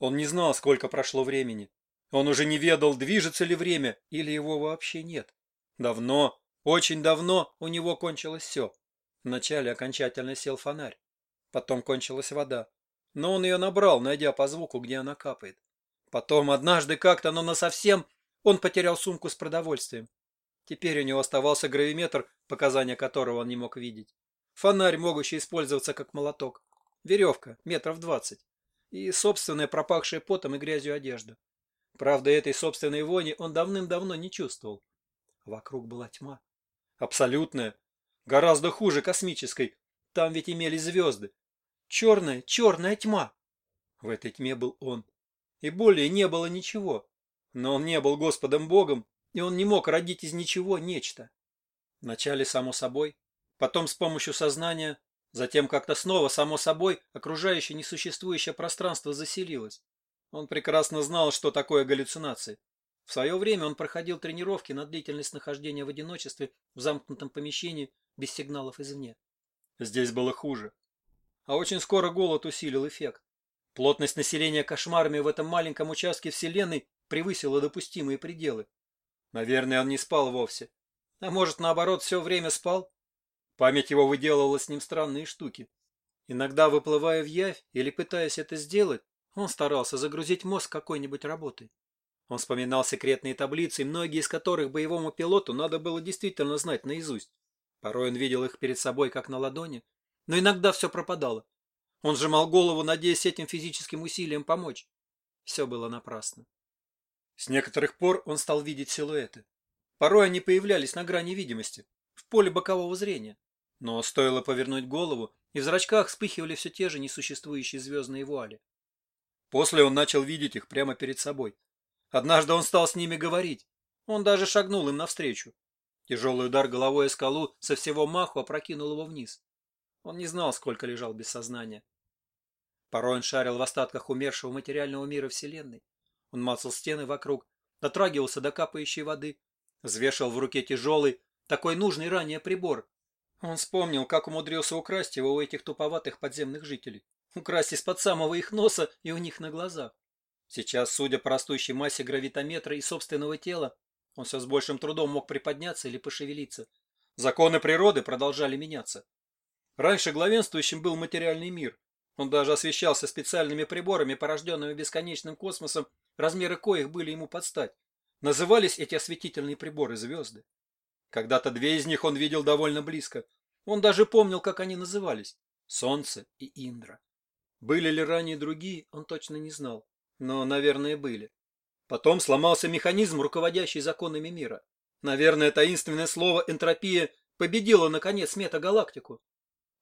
Он не знал, сколько прошло времени. Он уже не ведал, движется ли время или его вообще нет. Давно, очень давно у него кончилось все. Вначале окончательно сел фонарь. Потом кончилась вода. Но он ее набрал, найдя по звуку, где она капает. Потом однажды как-то, но насовсем, он потерял сумку с продовольствием. Теперь у него оставался гравиметр, показания которого он не мог видеть. Фонарь, могущий использоваться как молоток. Веревка, метров двадцать. И собственная пропахшая потом и грязью одежда. Правда, этой собственной вони он давным-давно не чувствовал. Вокруг была тьма. Абсолютная. Гораздо хуже космической. Там ведь имелись звезды. Черная, черная тьма. В этой тьме был он. И более не было ничего. Но он не был Господом Богом, и он не мог родить из ничего нечто. Вначале само собой, потом с помощью сознания, затем как-то снова само собой окружающее несуществующее пространство заселилось. Он прекрасно знал, что такое галлюцинации. В свое время он проходил тренировки на длительность нахождения в одиночестве в замкнутом помещении без сигналов извне. Здесь было хуже. А очень скоро голод усилил эффект. Плотность населения кошмарами в этом маленьком участке Вселенной превысила допустимые пределы. Наверное, он не спал вовсе. А может, наоборот, все время спал? Память его выделывала с ним странные штуки. Иногда, выплывая в явь или пытаясь это сделать, он старался загрузить мозг какой-нибудь работой. Он вспоминал секретные таблицы, многие из которых боевому пилоту надо было действительно знать наизусть. Порой он видел их перед собой, как на ладони, но иногда все пропадало. Он сжимал голову, надеясь этим физическим усилием помочь. Все было напрасно. С некоторых пор он стал видеть силуэты. Порой они появлялись на грани видимости, в поле бокового зрения. Но стоило повернуть голову, и в зрачках вспыхивали все те же несуществующие звездные вуали. После он начал видеть их прямо перед собой. Однажды он стал с ними говорить. Он даже шагнул им навстречу. Тяжелый удар головой о скалу со всего маху опрокинул его вниз. Он не знал, сколько лежал без сознания. Порой он шарил в остатках умершего материального мира Вселенной. Он мацал стены вокруг, дотрагивался до капающей воды, взвешивал в руке тяжелый, такой нужный ранее прибор. Он вспомнил, как умудрился украсть его у этих туповатых подземных жителей. Украсть из-под самого их носа и у них на глазах. Сейчас, судя по растущей массе гравитометра и собственного тела, он все с большим трудом мог приподняться или пошевелиться. Законы природы продолжали меняться. Раньше главенствующим был материальный мир. Он даже освещался специальными приборами, порожденными бесконечным космосом, размеры коих были ему под стать. Назывались эти осветительные приборы звезды. Когда-то две из них он видел довольно близко. Он даже помнил, как они назывались – Солнце и Индра. Были ли ранее другие, он точно не знал. Но, наверное, были. Потом сломался механизм, руководящий законами мира. Наверное, таинственное слово «энтропия» победило, наконец, метагалактику.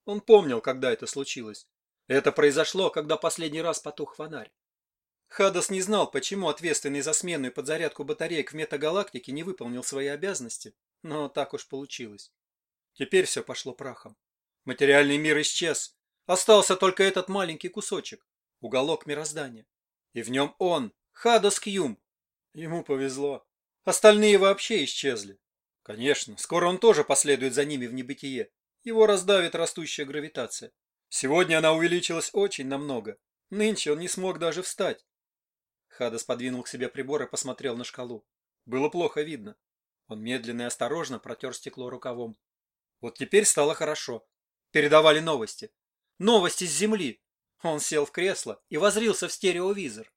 Он помнил, когда это случилось. Это произошло, когда последний раз потух фонарь. Хадас не знал, почему ответственный за смену и подзарядку батареек в метагалактике не выполнил свои обязанности, но так уж получилось. Теперь все пошло прахом. Материальный мир исчез. Остался только этот маленький кусочек, уголок мироздания. И в нем он, Хадас Кьюм. Ему повезло. Остальные вообще исчезли. Конечно, скоро он тоже последует за ними в небытие. Его раздавит растущая гравитация. Сегодня она увеличилась очень намного. Нынче он не смог даже встать. Хадас подвинул к себе прибор и посмотрел на шкалу. Было плохо видно. Он медленно и осторожно протер стекло рукавом. Вот теперь стало хорошо. Передавали новости. Новости с Земли. Он сел в кресло и возрился в стереовизор.